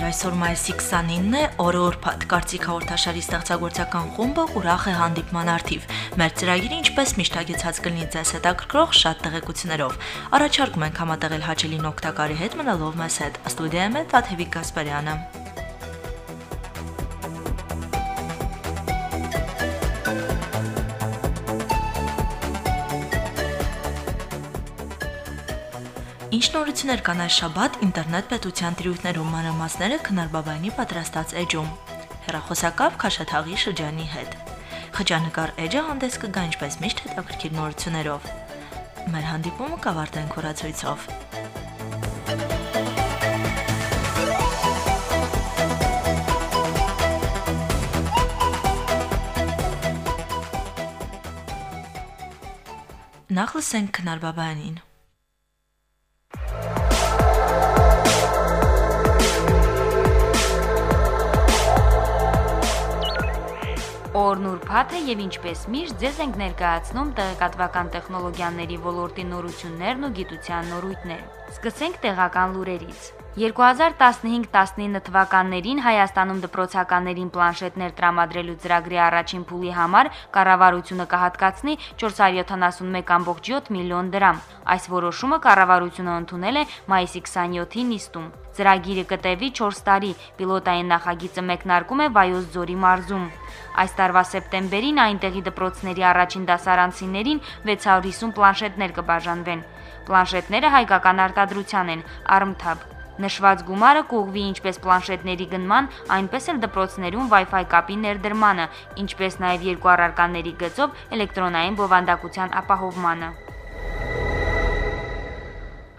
հայրենակիցներ, այսօր մայիսի 29-ն է, օրը օրփաթ։ Կարծիք հաղորդաշարի ստեղծագործական խումբը ուրախ է հանդիպման արդիվ։ Մեր ծրագիրը ինչպես միշտ ագեցած կլինի ձեզ հետաքրքրող շատ տեղեկություններով։ Առաջարկում ենք համատեղել հաճելին օգտակարի հետ մնալով մեզ հետ։ Ստուդիայում է Տաթևիկ Գասպարյանը։ Ինչ նորություններ կան այս շաբաթ ինտերնետ պետության տիրույթներում մանրամասները քնարբաբայնի պատրաստած էջում։ Հերախոսակապ Քաշաթաղի շրջանի հետ։ Խճանկար էջը հանդես կգա ինչպես միշտ հետաքրքիր նորություններով։ Մեր հանդիպումը կավարտենք հորացույցով։ Նախ լսենք քնարբաբայնին։ Օրն ուրբաթը եւ ինչպես միշտ ձեզ ենք ներկայացնում տեղեկատվական տեխնոլոգիաների ոլորտի նորություններն ու գիտության նորույթները։ Սկսենք տեղական լուրերից։ 2015-19 թվականներին Հայաստանում դպրոցականներին պլանշետներ տրամադրելու ծրագրի առաջին փուլի համար կառավարությունը կհատկացնի 471.7 միլիոն դրամ։ Այս որոշումը կառավարությունը ընդունել է մայիսի 27-ի նիստում։ Ծրագիրը կտևի 4 տարի, պիլոտային նախագիծը մեկնարկում է Վայոց ձորի մարզում։ Այս տարվա սեպտեմբերին այնտեղի դպրոցների առաջին դասարանցիներին 650 պլանշետներ կբաժանվեն։ Պլանշետները հայկական արտադրության են, Armtab։ Նշված գումարը կուղվի ինչպես պլանշետների գնման, այնպես էլ դպրոցներում Wi-Fi կապի ներդրմանը, ինչպես նաև երկու առարկաների գծով էլեկտրոնային բովանդակության ապահովմանը։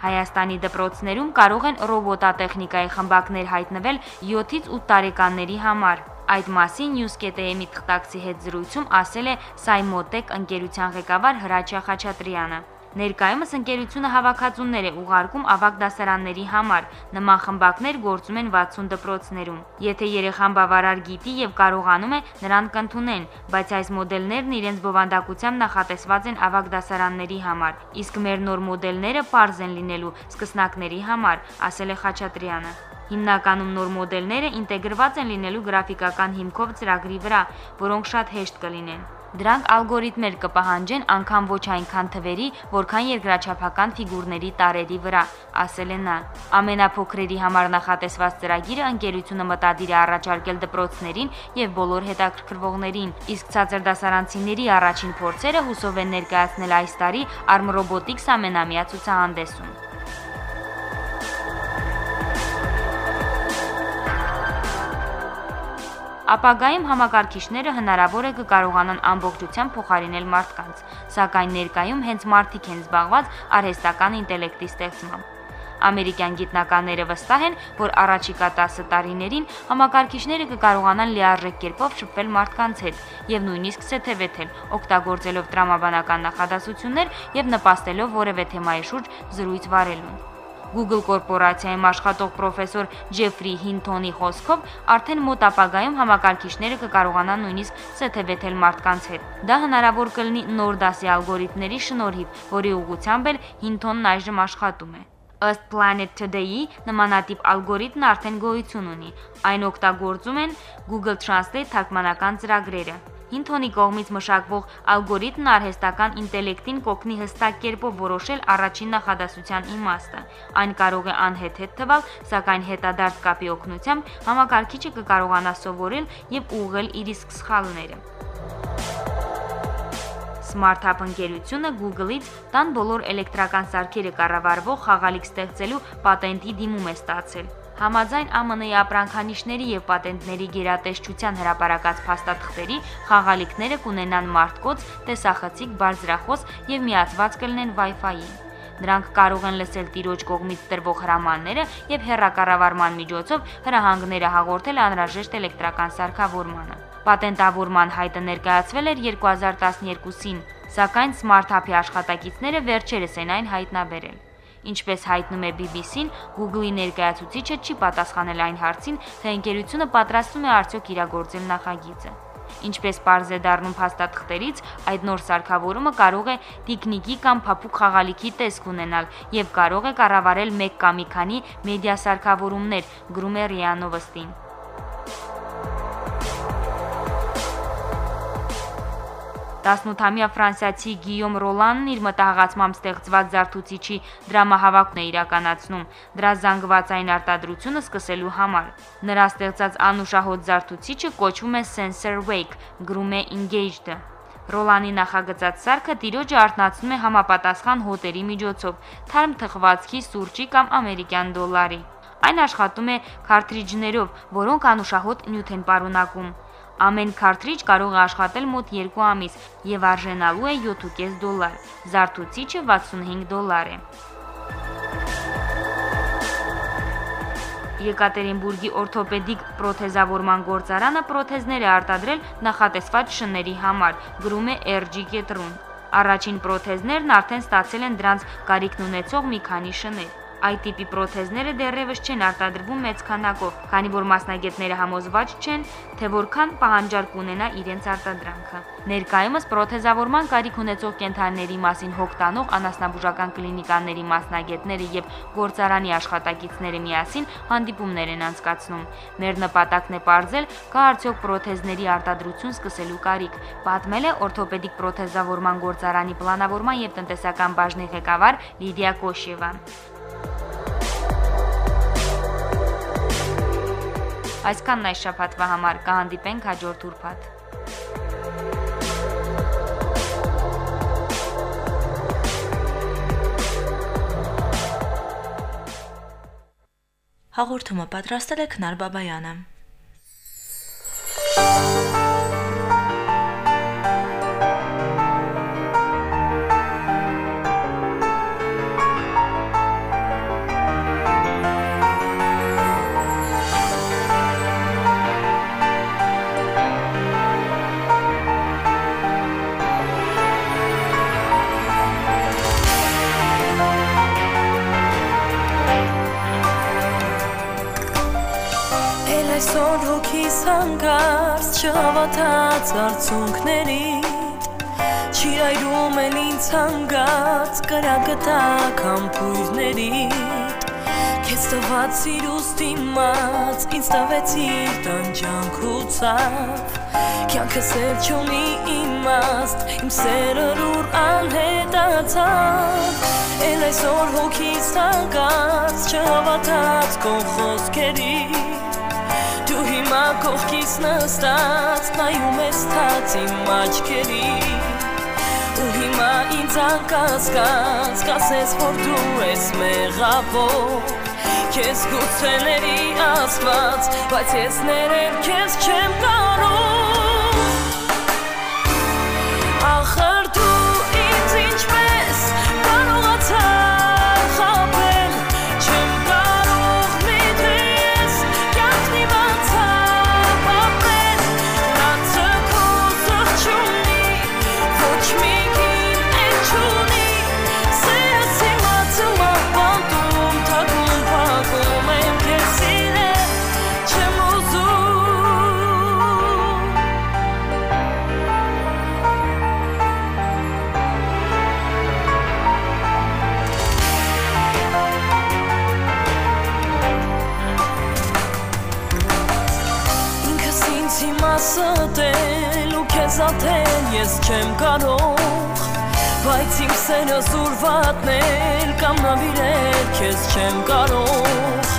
Հայաստանի դպրոցներում կարող են ռոբոտատեխնիկայի խմբակներ հայտնվել 7-ից 8 տարեկանների համար։ Այդ մասին News.am-ի թղթակցի հետ զրույցում ասել է Saimotech ընկերության ղեկավար Հրաչյա Խաչատրյանը։ Ներկայումս ընկերությունը հավաքածուներ է ուղարկում ավագ դասարանների համար։ Նման խմբակներ գործում են 60 դպրոցներում։ Եթե երեխան բավարար գիտի եւ կարողանում է, նրան կընդունեն, բայց այս մոդելներն իրենց բովանդակությամբ նախատեսված են ավագ դասարանների համար, իսկ մեր նոր մոդելները པարզ են լինելու սկսնակների համար, ասել է Խաչատրյանը։ Հիմնականում նոր մոդելները ինտեգրված են լինելու գրաֆիկական հիմքով ծրագրի վրա, որոնք շատ հեշտ կլինեն։ Դրանք ալգորիթմեր կպահանջեն անգամ ոչ այնքան թվերի, որքան երկրաչափական ֆիգուրների տարերի վրա, ասել է նա։ Ամենափոքրերի համար նախատեսված ծրագիրը ընկերությունը մտադիր է առաջարկել դպրոցներին եւ բոլոր հետաքրքրվողներին, իսկ ցածր դասարանցիների առաջին փորձերը հուսով են ներկայացնել այս տարի Arm Robotics ամենամյա ցուցահանդեսում։ Ապագայում համակարգիչները հնարավոր է կկարողանան ամբողջությամբ փոխարինել մարդկանց, սակայն ներկայում հենց մարդիկ են զբաղված արհեստական ինտելեկտի ստեղծմամբ։ Ամերիկյան գիտնականները վստահ են, որ առաջիկա 10 տարիներին համակարգիչները կկարողանան լիարժեք կերպով շփվել մարդկանց հետ եւ նույնիսկ սեթևեթել, օգտագործելով տրամաբանական նախադասություններ եւ նպաստելով որևէ թեմայի շուրջ զրույց վարելուն։ Google կորպորացիայում աշխատող պրոֆեսոր Ջեֆրի Հինթոնի խոսքով արդեն մոտ ապագայում համակարգիչները կկարողանան նույնիսկ սեթևեթել մարդկանց հետ։ Դա հնարավոր կլինի նոր դասի ալգորիթմների շնորհիվ, որի ուղղությամբ էլ Հինթոնն այժմ աշխատում է։ Ըստ Planet Today-ի նմանատիպ ալգորիթմն արդեն գոյություն ունի։ Այն օգտագործում են Google Translate թարգմանական ծրագրերը։ Հինթոնի կողմից մշակվող ալգորիթմն արհեստական ինտելեկտին կօգնի հստակ կերպով որոշել առաջին նախադասության իմաստը։ Այն կարող է անհեթեթ թվալ, սակայն հետադարձ կապի օգնությամբ համակարգիչը կկարողանա սովորել եւ ուղղել իր իսկ սխալները։ Smart Hub ընկերությունը Google-ից տան բոլոր էլեկտրական սարքերը կառավարվող խաղալիք ստեղծելու պատենտի դիմում է ստացել։ Համաձայն ԱՄՆ-ի ապրանքանիշների եւ պատենտների գերատեսչության հրապարակած փաստաթղթերի խաղալիքները կունենան մարտկոց, տեսախցիկ, բարձրախոս եւ միացված կլինեն Wi-Fi-ին։ Նրանք կարող են լսել տիրոջ կողմից տրվող հրամանները եւ հեռակառավարման միջոցով հրահանգները հաղորդել անհրաժեշտ էլեկտրական սարքավորմանը։ Պատենտավորման հայտը ներկայացվել էր 2012-ին, սակայն Smart Hub-ի աշխատակիցները վերջերս են այն հայտնաբերել։ Ինչպես հայտնում է BBC-ն, Google-ի ներկայացուցիչը չի պատասխանել այն հարցին, թե ընկերությունը պատրաստվում է արդյոք իրագործել նախագիծը։ Ինչպես է դառնում փաստաթղթերից, այդ նոր սարքավորումը կարող է տիկնիկի կամ փափուկ խաղալիքի տեսք ունենալ եւ կարող է կառավարել մեկ կամ մի քանի մեդիա սարքավորումներ, գրում է ՌԻԱ 18-ամյա ֆրանսիացի Գիյոմ Ռոլանն իր մտահղացմամբ ստեղծված զարթուցիչի դրամահավաքն է իրականացնում դրա զանգվածային արտադրությունը սկսելու համար։ Նրա ստեղծած անուշահոտ զարթուցիչը կոչվում է Sensor Wake, գրում է Engaged-ը։ Ռոլանի նախագծած սարքը տիրոջը արտնացնում է համապատասխան հոտերի միջոցով, թարմ թխվածքի, սուրճի կամ ամերիկյան դոլարի։ Այն աշխատում է քարտրիջներով, որոնք անուշահոտ նյութ են պարունակում։ Ամեն քարտրիջ կարող է աշխատել մոտ 2 ամիս եւ արժենալու է 7.5 դոլար։ Զարթուցիչը 65 դոլար է։ Եկատերինբուրգի օրթոպեդիկ պրոթեզավորման գործարանը պրոթեզներ է արտադրել նախատեսված շների համար, գրում է RG Կետրուն։ Առաջին պրոթեզներն արդեն ստացել են դրանց կարիքն ունեցող մի քանի շներ։ Այդ տիպի պրոթեզները դեռևս չեն արտադրվում մեծ քանակով, քանի որ մասնագետները համոզված չեն, թե որքան պահանջարկ ունենա իրենց արտադրանքը։ Ներկայումս պրոթեզավորման կարիք ունեցող կենթանիների մասին հոգ տանող անասնաբուժական կլինիկաների մասնագետները եւ գործարանի աշխատակիցները միասին հանդիպումներ են անցկացնում։ Մեր նպատակն է ողջել կա արդյոք պրոթեզների արտադրություն սկսելու կարիք, պատմել է օրթոպեդիկ պրոթեզավորման գործարանի պլանավորման եւ տնտեսական բաժնի ղեկավար Լիդիա Կոշևան։ Այսքանն այս շաբաթվա համար կհանդիպենք հաջորդ ուրբաթ։ Հաղորդումը պատրաստել է Քնար Բաբայանը։ այսօր հոգիս հանգարց չհավատաց արցունքներիդ Չի այրում էլ ինձ հանգարց կրագտա կամպույրներիդ Քեզ տված սիրուստ իմաց, ինձ տվեցիր տանջանք ու ցավ Կյանքս էլ չունի իմաստ, իմ սերը լուր անհետացավ Էլ այսօր հոգիս հանգարց չհավատաց քո խոսքերին Դու հիմա կողքից նստած նայում ես թաց իմ աչքերի Ու հիմա ինձ անկասկած կասես որ դու ես մեղավոր Քեզ գուցեների աստված, բայց ես ներել քեզ չեմ կարող ատել ես չեմ կարող Բայց իմ սերը զուրվատնել կամ նավիրել քեզ չեմ կարող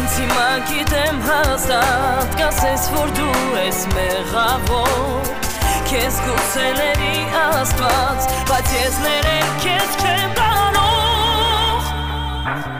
Ինձ հիմա գիտեմ հաստատ կասես որ դու ես մեղավոր Քեզ գուցեների աստված բայց ես ներել քեզ չեմ կարող Ախր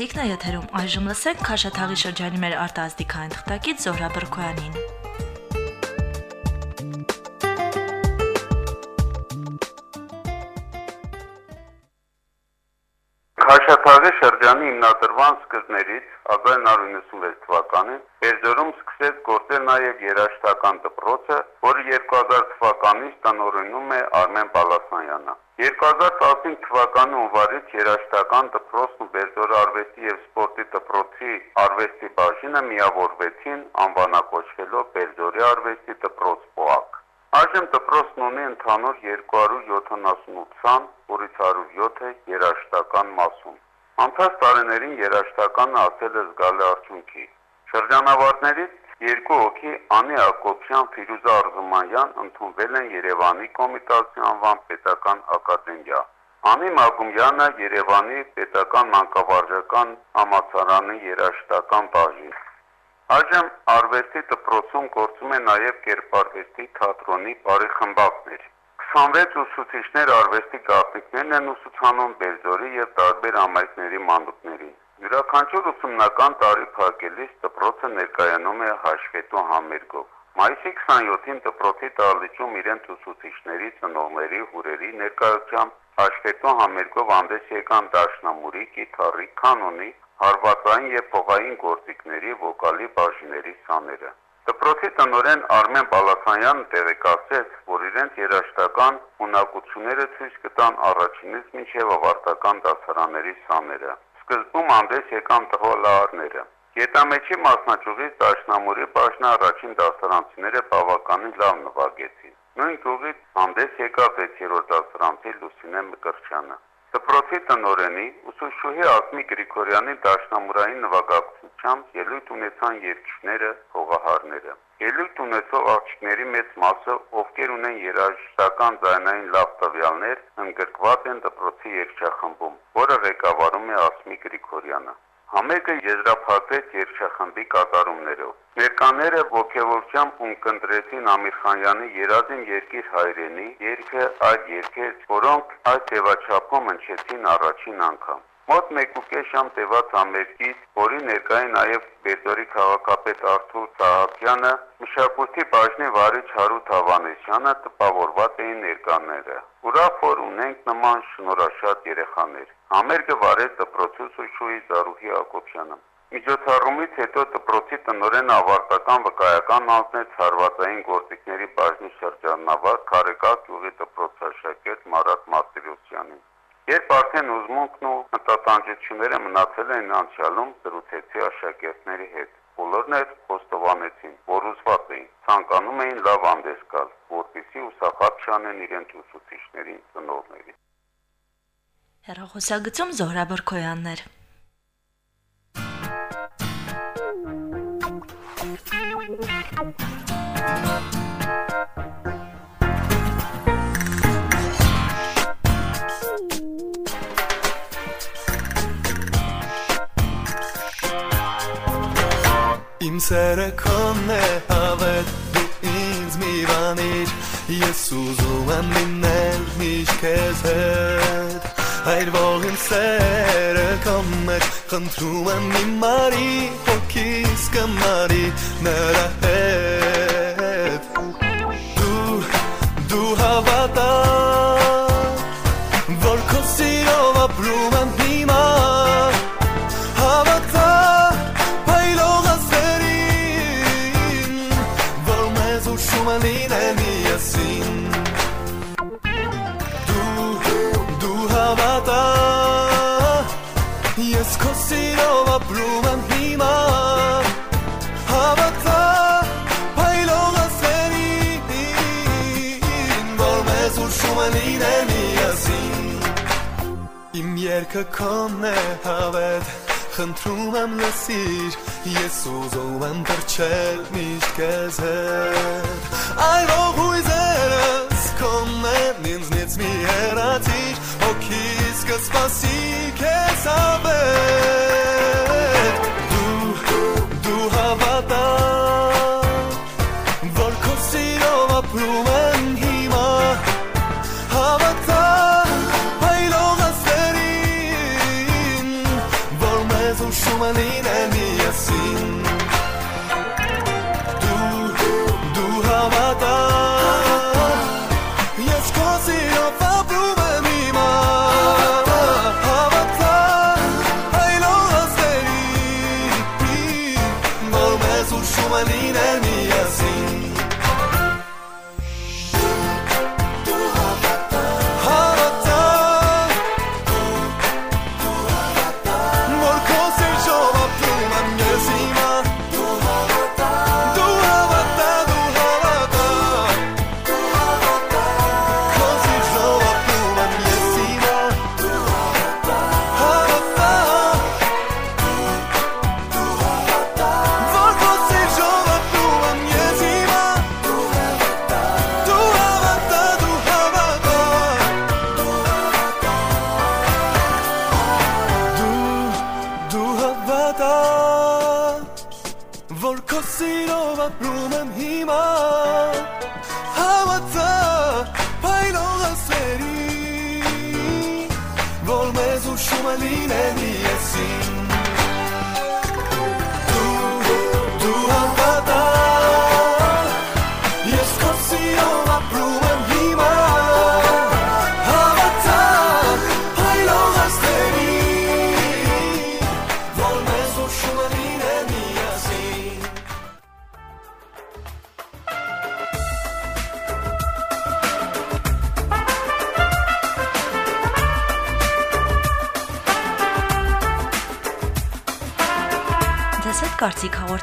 Կարծիքն է եթերում այժմ լսենք Քաշաթաղի շրջանի մեր արտազդիկային թղթակից Զոհրա Բրկոյանին։ Քաշաթաղի շրջանի հիմնադրման սկզբներից 1996 թվականին Բերձորում սկսեց գործել նաև երաժշտական դպրոցը, որը 2000 թվականից տնօրինում է Արմեն Պալասանյանը։ 2015 թվականի հունվարից երաժշտական դպրոցն ու Բերձորի արվեստի եւ սպորտի դպրոցի արվեստի բաժինը միավորվեցին անվանակոչվելով Բերձորի արվեստի դպրոց ՊՕԱԿ։ Այժմ դպրոցն ունի ընդհանուր 278 որից 107-ը երաշտական մասում։ Անցած տարիներին երաշտականը ասել է զգալի արդյունքի։ Շրջանավարտներից երկու հոգի Անի Ակոբյան, Ֆիրուզա Արզումանյան ընդունվել են Երևանի Կոմիտասի անվան պետական ակադեմիա։ Անի Մագումյանը Երևանի պետական մանկավարժական համալսարանի երաշտական բաժին։ Այժմ արվեստի դպրոցում գործում է նաև կերպարվեստի թատրոնի բարի խմբակներ։ 26 ուսուցիչներ արվեստի գաղտնիքներն են ուսուցանում Բերձորի եւ տարբեր ամայքների մանուկներին։ Յուրաքանչյուր ուսումնական տարի փակելիս դպրոցը ներկայանում է հաշվետու համերգով։ Մայիսի 27-ին դպրոցի տալիճում իրենց ուսուցիչների, ծնողների, հյուրերի ներկայությամբ հաշվետու համերգով հանդես եկան դաշնամուրի, գիտարի, կանոնի, հարվածային եւ փողային գործիքների վոկալի բաժինների սաները։ Դպրոցի տնօրեն Արմեն Պալասանյանն տեղեկացրեց, որ իրենց երաշտական ունակությունները ցույց կտան առաջինից մինչև ավարտական դասարանների սաները։ Սկզբում հանդես եկան տղոլարները։ Գետամեջի մասնաճյուղից Դաշնամուրի բաժնը առաջին դասարանցիները բավականին լավ նվագեցին։ Նույն գյուղից հանդես եկավ 6-րդ դասարանցի Լուսինե Մկրչյանը։ Դպրոցի տնօրենի ուսուցչուհի Ասմի Գրիգորյանի դաշնամուրային նվագակցությամբ ելույթ ունեցան երգիչները, հողահարները։ Ելույթ ունեցող աղջիկների մեծ մասը, ովքեր ունեն երաժշտական ձայնային լավ տվյալներ, ընդգրկված են դպրոցի երգչախմբում, որը ղեկավարում է Ասմի Գրիգորյանը։ Համերգը եզրափակվեց երգչախմբի կատարումներով։ Ներկաները ողջավորությամբ ունկնդրեցին Ամիրխանյանի Երազին երկիր հայրենի երգը այդ երգեր, որոնք այդ ձևաչափում հնչեցին առաջին անգամ։ Մոտ 1.5 ժամ տևած ամերիկից, որի ներկային նաև Բերձորի քաղաքապետ Արթուր Սահակյանը, մշակույթի բաժնի վարիչ Հարութ Հավանեսյանը տպավորված էին ներկաները։ Ուրախ որ ունենք նման շնորհաշատ երեխաներ։ Համերգը վարեց դպրոցի ուսուցչուհի Զարուհի Ակոբյանը։ Միջոցառումից հետո դպրոցի տնօրեն ավարտական վկայական անձնեց հարվածային գործիքների բաժնի շրջանավար Քարեկա գյուղի դպրոցաշակերտ Մարատ Մարտիրոսյանին։ Երբ արդեն ուզմունքն ու մտածանջությունները մնացել են անցյալում, զրուցեցի աշակերտների հետ։ Բոլորն էլ խոստովանեցին, որ ուզված էին, ցանկանում էին լավ անդես գալ, որպեսզի ուսախապ չանեն իրենց ուսուցիչներին, ծնողներին։ Հերախոսագծում Զոհրա Բրկոյաններ սերը քոնն է հավետ դու ինձ մի բանիր Ես ուզում եմ լինել միշտ քեզ հետ Այր ողին սերը քոմ մեջ խնդրում եմ մի մարի հոգիս կմարի նրա հետ Իմ երկը կոնն է հավետ Խնդրում եմ լսիր Ես ուզում եմ դրչել միշտ կեզ հետ Այրող հույզերս կոնեն ինձնից մի հերացիր Հոգիս կսպասի կեզ ավետ ուշում է լինել միասին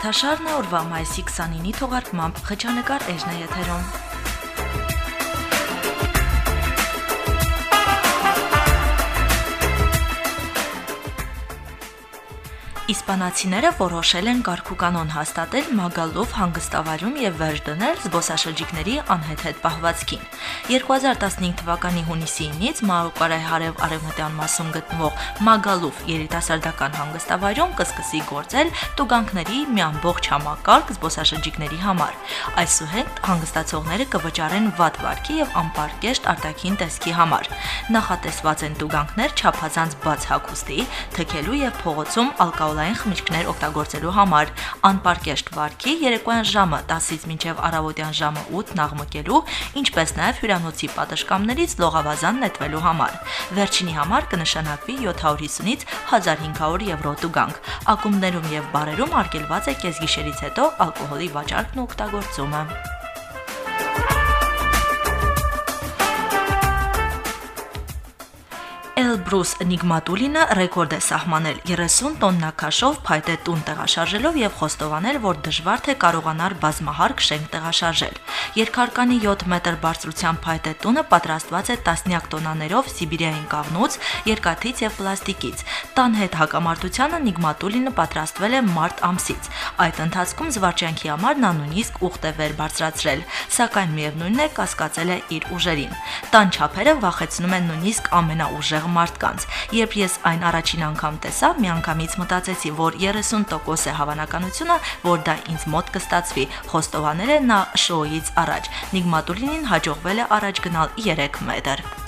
հաղորդաշարն օրվա մայիսի 29-ի թողարկմամբ խճանկար էջն է եթերում։ Իսպանացիները որոշել են կարգուկանոն հաստատել Մագալով հանգստավարում եւ վերջ դնել զբոսաշրջիկների անհեթեթ պահվածքին։ 2015 թվականի հունիսի 9-ից Մաուկարայ հարև արևմտյան մասում գտնվող Մագալով երիտասարդական հանգստավարում կսկսի գործել տուգանքների մի ամբողջ համակարգ զբոսաշրջիկների համար։ Այսուհետ հանգստացողները կվճարեն վատ վարքի եւ անպարկեշտ արտաքին տեսքի համար։ Նախատեսված են տուգանքներ չափազանց բաց հագուստի, թքելու եւ փողոցում ալկոհոլային խմիչքներ օգտագործելու համար, անպարկեշտ վարքի երեկոյան ժամը 10-ից մինչև առավոտյան ժամը 8 աղմկելու, ինչպես նաեւ հյուրանոցի պատշգամներից լողավազան նետվելու համար։ Վերջինի համար կնշանակվի 750-ից 1500 եվրո տուգանք։ Ակումբներում եւ բարերում արգելված է կեսգիշերից հետո ալկոհոլի վաճառքն ու օգտագործումը։ Elbrus Nigmatulina ռեկորդ է սահմանել. 30 տոննա քաշով փայտե տուն տեղաշարժելով եւ խոստովանել, որ դժվար թե կարողանար բազմահարկ շենք տեղաշարժել։ Երկհարկանի 7 մետր բարձրության փայտե տունը պատրաստված է տասնյակ տոնաներով Սիբիրիային կաղնուց, երկաթից եւ պլաստիկից։ Տան հետ հակամարտությանը Nigmatulina պատրաստվել է մարտ ամսից։ Այդ ընթացքում զվարճանքի համար նա նույնիսկ ուխտ է վեր բարձրացրել, սակայն միևնույնն է կասկածել է իր ուժերին։ Տան չափերը վախեցնում են նույնիսկ ամենաուժեղ մարդկանց։ Երբ ես այն առաջին անգամ տեսա, միանգամից մտածեցի, որ 30% է հավանականությունը, որ դա ինձ մոտ կստացվի։ Խոստովանել է նա շոուից առաջ։ Նիգմատուլինին հաջողվել է առաջ գնալ 3 մետր։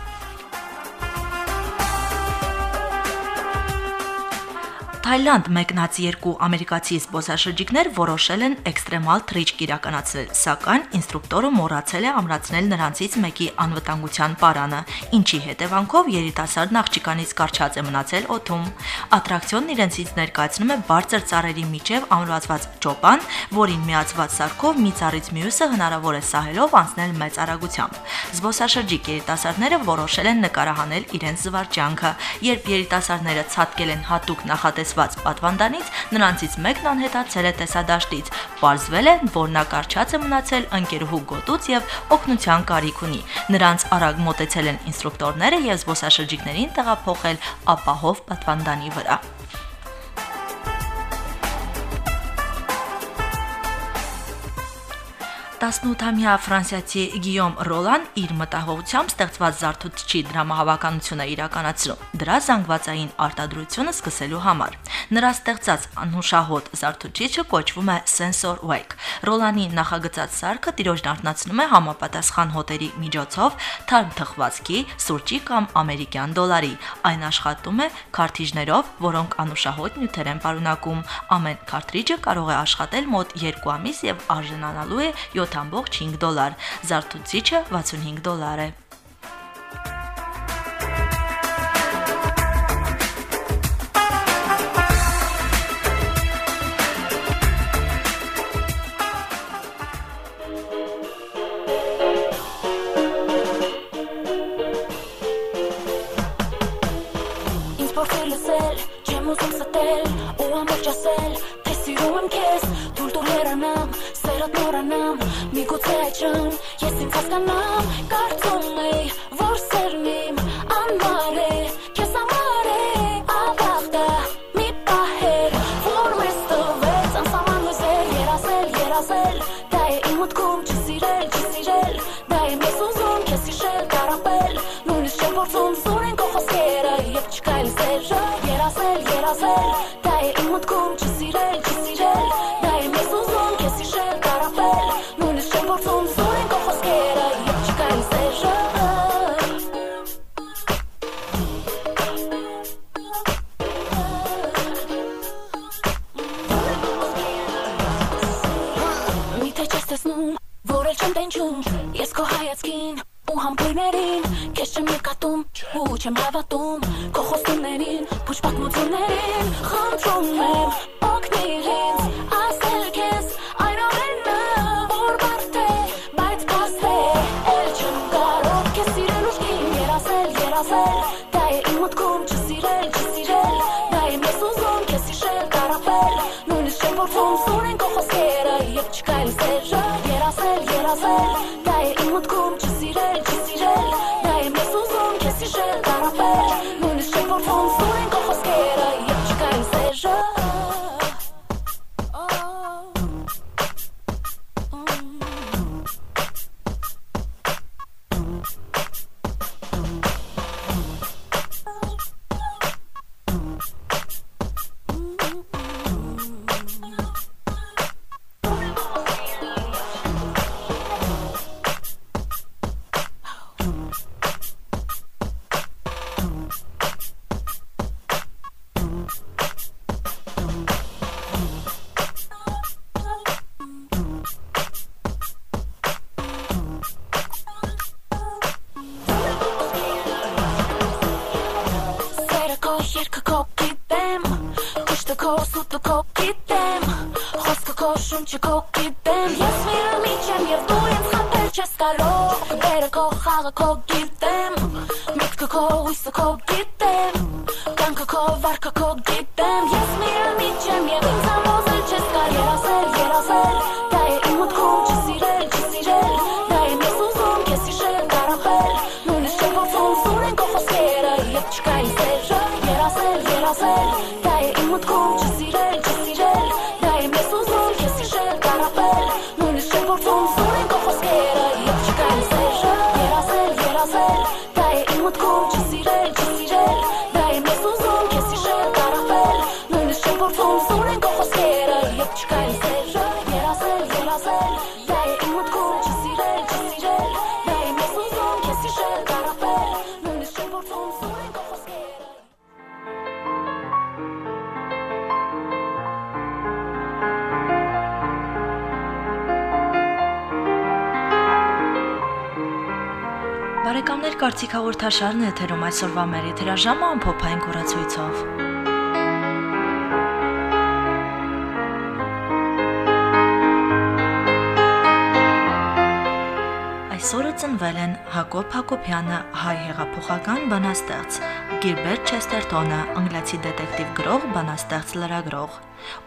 Թայլանդ մեկնած երկու ամերիկացի զբոսաշրջիկներ որոշել են էքստրեմալ թրիչք իրականացնել, սակայն ինստրուկտորը մոռացել է ամրացնել նրանցից մեկի անվտանգության պարանը, ինչի հետևանքով երիտասարդն աղջկանից կարճած է մնացել օթում։ Ատրակցիոնն իրենցից ներկայացնում է բարձր ծառերի միջև ամրացված ճոպան, որին միացված սարքով մի ծառից մյուսը հնարավոր է սահելով անցնել մեծ արագությամբ։ Զբոսաշրջիկ երիտասարդները որոշել են նկարահանել իրենց զվարճանքը, երբ երիտասարդները ցատկել են հատուկ նախատեսված պատվանդանից, նրանցից մեկն անհետացել է տեսադաշտից։ Պարզվել է, որ նա կարճած է մնացել ընկերուհու գոտուց եւ օգնության կարիք ունի։ Նրանց արագ մոտեցել են ինստրուկտորները եւ զբոսաշրջիկներին տեղափոխել ապահով պատվանդանի վրա։ 18-ամյա ֆրանսիացի Գիյոմ Ռոլան իր մտահոգությամբ ստեղծված զարթուցչի դրամահավականությունը իրականացրում դրա զանգվածային արտադրությունը սկսելու համար։ Նրա ստեղծած անհուշահոտ զարթուցիչը կոչվում է Sensor Wake։ Ռոլանի նախագծած սարքը տիրոջն արտնացնում է համապատասխան հոտերի միջոցով թարմ թխվածքի, սուրճի կամ ամերիկյան դոլարի։ Այն աշխատում է քարտիժներով, որոնք անուշահոտ նյութեր են պարունակում։ Ամեն քարտրիջը կարող է աշխատել մոտ 2 ամիս եւ արժանանալու է 7.5 դոլար։ Զարթուցիչը 65 դոլար է։ ու ամբողջ ասել, թե սիրում եմ քեզ, թույլ տուր հեռանամ, սերդ նորանամ, միգուցե այդ ժամ, ես ինձ հասկանամ, կարծում էի, որ սերն իմ անմար է, քեզ համար է, աբախտա, մի պահեր, որ մեզ տվեց, անսաման հույսեր, երասել, երասել, դա է իմ մտքում, չսիրել, չսիրել, դա է մեզ ուզում, քեզ հիշել, կարապել, նույնիսկ չեմ փորձում սուրեն քո խոսքերը եւ չկայլ սերը, երասել, երասել, տենջում Ես քո հայացքին ու համբույներին Քեզ չեմ եկատում ու չեմ հավատում Քո խոստումներին, փուչ պատմություններին Խնդրում եմ, օգնիր ինձ գիտեմ Միտքը քո հույսը քո գիտեմ Կյանքը քո վարկը քո գիտեմ Ես միամիջ եմ և ինձ ամոզել չես կար Երասել, երասել Դա է իմ Բարեկամներ կարծիք հաղորդաշարն է եթերում այսօրվա մեր եթերաժամը ամփոփային կորացույցով։ Այսօրը ծնվել են Հակոբ Հակոբյանը, հայ հեղափոխական բանաստեղծ, Գիլբերտ Չեստերտոնը, անգլիացի դետեկտիվ գրող, բանաստեղծ լրագրող,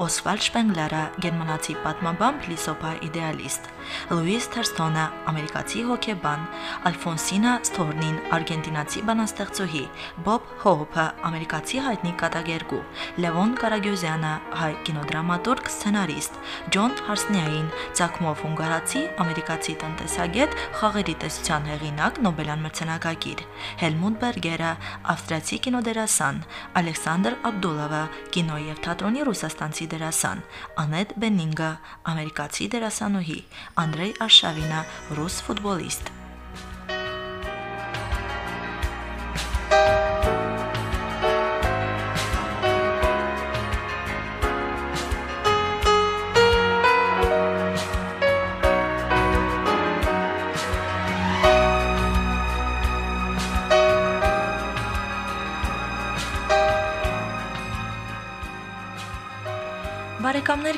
Օսվալդ Շպենգլերը, գերմանացի պատմաբան, փիլիսոփա, իդեալիստ, Լուիս Թերստոնը, ամերիկացի հոկեբան, Ալֆոնսինա Ստորնին, արգենտինացի բանաստեղծուհի, Բոբ Հոուփը, ամերիկացի հայտնի կատակերգու, Լևոն Կարագյոզյանը, հայ կինոդրամատուրգ, սցենարիստ, Ջոն Հարսնյային, Ցակմով հունգարացի, ամերիկացի տնտեսագետ, խաղերի տեսության հեղինակ, Նոբելյան մրցանակակիր, Հելմուտ Բերգերը, ավստրիացի կինոդերասան, Ալեքսանդր Աբդուլովը, կինո եւ թատրոնի ռուսաստանցի դերասան, Անետ Բենինգը, ամերիկացի դերասանուհի, Անդրեյ Արշավինը, ռուս ֆուտբոլիստ։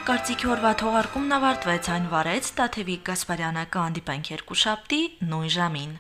կարծիքի օրվա թողարկումն ավարտվեց այն վարեց Տաթևիկ Գասպարյանը կհանդիպենք երկու շաբթի նույն ժամին։